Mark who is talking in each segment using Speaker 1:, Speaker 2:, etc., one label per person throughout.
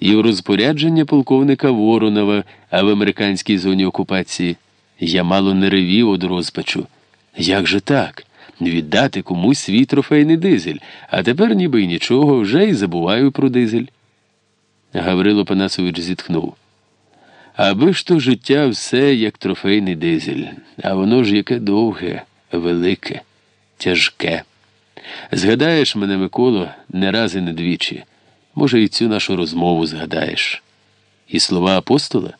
Speaker 1: і в розпорядження полковника Воронова, а в американській зоні окупації. Я мало не ревів од розпачу. Як же так? Віддати комусь свій трофейний дизель, а тепер ніби й нічого, вже й забуваю про дизель. Гаврило Панасович зітхнув. Аби ж то життя все як трофейний дизель, а воно ж яке довге, велике, тяжке. Згадаєш мене, Миколо, не раз і не двічі. Може, і цю нашу розмову згадаєш. І слова апостола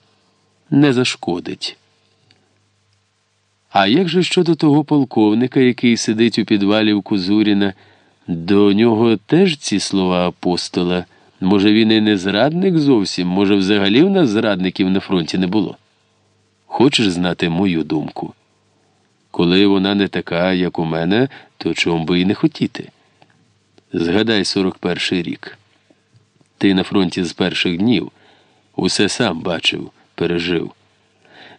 Speaker 1: не зашкодить. А як же щодо того полковника, який сидить у підвалі у Кузуріна, до нього теж ці слова апостола? Може, він і не зрадник зовсім, може, взагалі в нас зрадників на фронті не було? Хочеш знати мою думку? Коли вона не така, як у мене, то чому би і не хотіти? Згадай 41-й рік. Ти на фронті з перших днів усе сам бачив, пережив.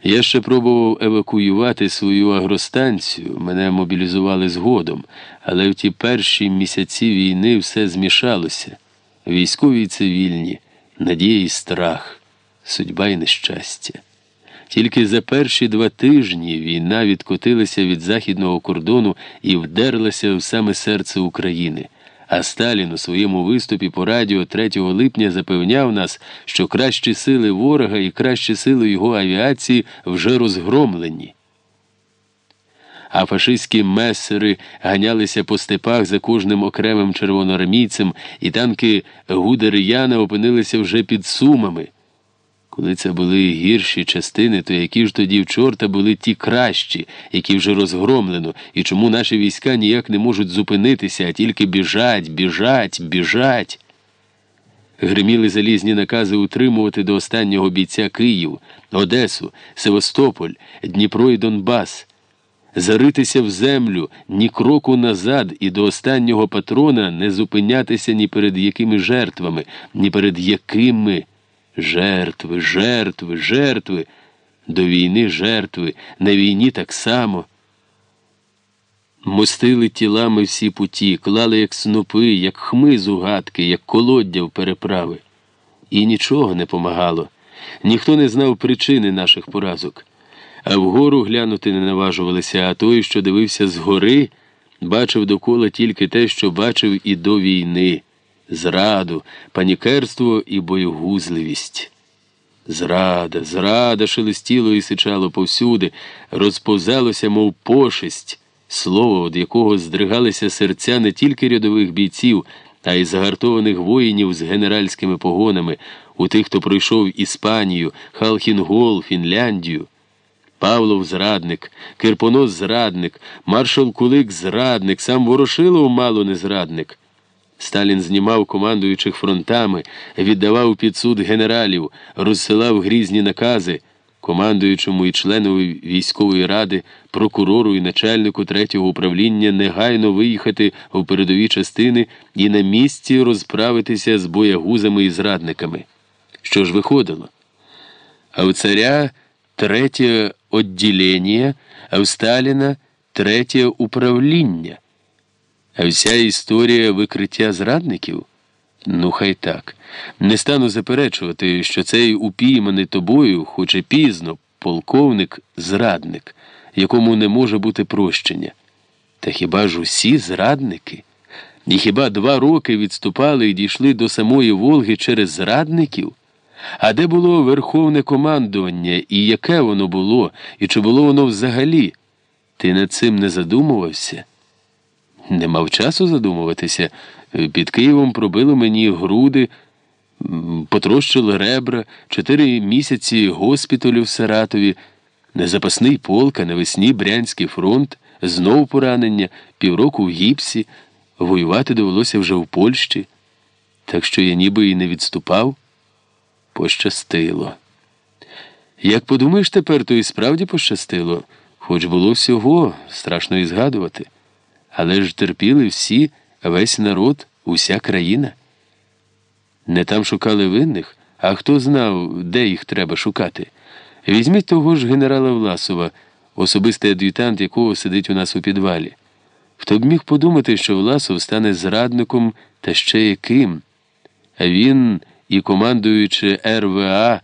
Speaker 1: Я ще пробував евакуювати свою агростанцію, мене мобілізували згодом, але в ті перші місяці війни все змішалося військові і цивільні, надія і страх, судьба і нещастя. Тільки за перші два тижні війна відкотилася від західного кордону і вдерлася в саме серце України. А Сталін у своєму виступі по радіо 3 липня запевняв нас, що кращі сили ворога і кращі сили його авіації вже розгромлені. А фашистські месери ганялися по степах за кожним окремим червоноармійцем, і танки Гудер'яна опинилися вже під сумами. Коли це були гірші частини, то які ж тоді в чорта були ті кращі, які вже розгромлено, і чому наші війська ніяк не можуть зупинитися, а тільки біжать, біжать, біжать. Гриміли залізні накази утримувати до останнього бійця Київ, Одесу, Севастополь, Дніпро і Донбас, заритися в землю ні кроку назад і до останнього патрона не зупинятися ні перед якими жертвами, ні перед якими. Жертви, жертви, жертви, до війни жертви, на війні так само. Мостили тілами всі путі, клали, як снопи, як хмиз у гадки, як колоддя в переправи. І нічого не помагало. Ніхто не знав причини наших поразок. А вгору глянути не наважувалися, а той, що дивився згори, бачив довкола тільки те, що бачив і до війни зраду, панікерство і боєгузливість. Зрада, зрада шелестіло і сичало повсюди, розповзалося, мов пошесть, слово, від якого здригалися серця не тільки рядових бійців, а й загартованих воїнів з генеральськими погонами, у тих, хто пройшов Іспанію, Халхінгол, Фінляндію. Павлов зрадник, Кирпонос зрадник, маршал Кулик зрадник, сам Ворошилов мало не зрадник. Сталін знімав командуючих фронтами, віддавав під суд генералів, розсилав грізні накази командуючому і членові військової ради, прокурору і начальнику третього управління негайно виїхати у передові частини і на місці розправитися з боягузами і зрадниками. Що ж виходило? А у царя третє відділення, а у Сталіна третє управління. А вся історія викриття зрадників? Ну, хай так. Не стану заперечувати, що цей упійманий тобою, хоч і пізно, полковник зрадник, якому не може бути прощення. Та хіба ж усі зрадники? І хіба два роки відступали і дійшли до самої Волги через зрадників? А де було верховне командування, і яке воно було, і чи було воно взагалі? Ти над цим не задумувався? Не мав часу задумуватися. Під Києвом пробило мені груди, потрощили ребра, чотири місяці госпіталю в Саратові, незапасний полк, а навесні Брянський фронт, знов поранення, півроку в гіпсі, воювати довелося вже в Польщі. Так що я ніби і не відступав, пощастило. Як подумаєш тепер, то і справді пощастило, хоч було всього, страшно і згадувати. Але ж терпіли всі, весь народ, уся країна. Не там шукали винних, а хто знав, де їх треба шукати. Візьміть того ж генерала Власова, особистий ад'ютант, якого сидить у нас у підвалі. Хто б міг подумати, що Власов стане зрадником та ще яким? Він і командуючи РВА